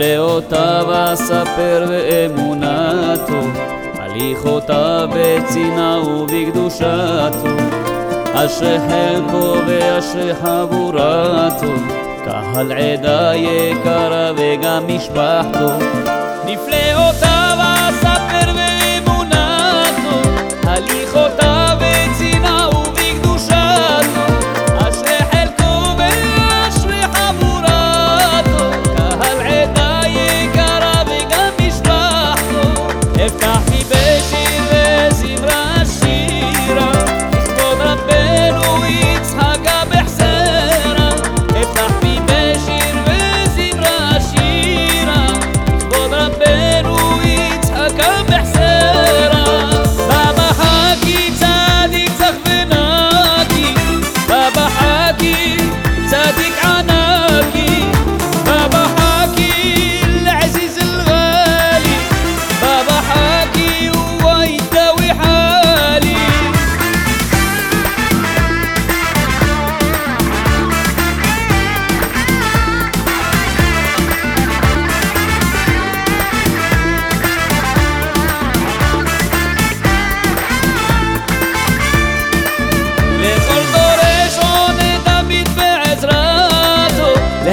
נפלאותיו אספר באמונתו, הליכותיו בצנעה ובקדושתו, אשרי חלקו ואשרי חבורתו, קהל עדה יקרה וגם משפחתו. נפלאותיו אספר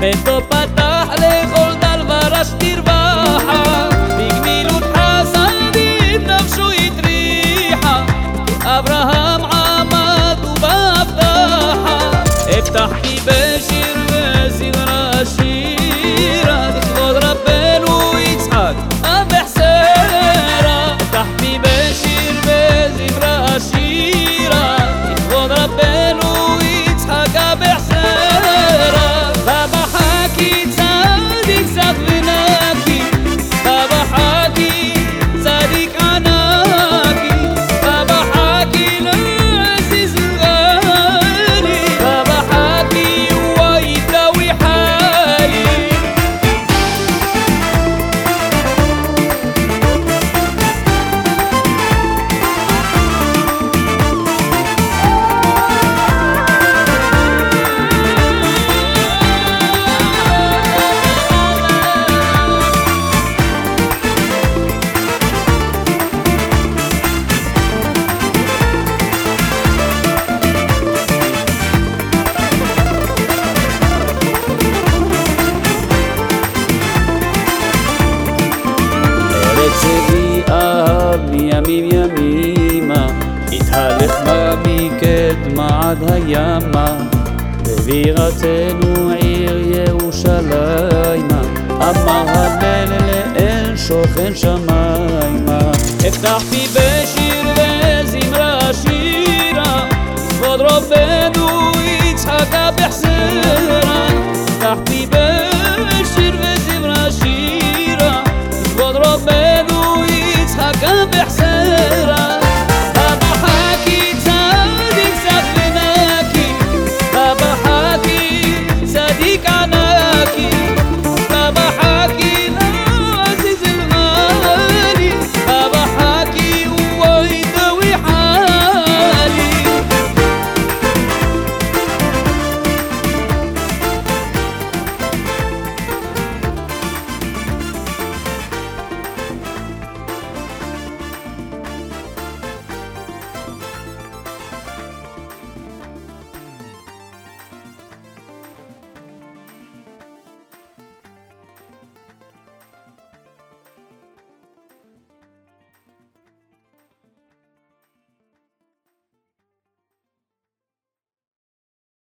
pecopa ימים ימימה התהלך מה מקדמה עד הימה בבירתנו עיר ירושלימה אמר המלך לאל שוכן שמיימה אפתח פי ב...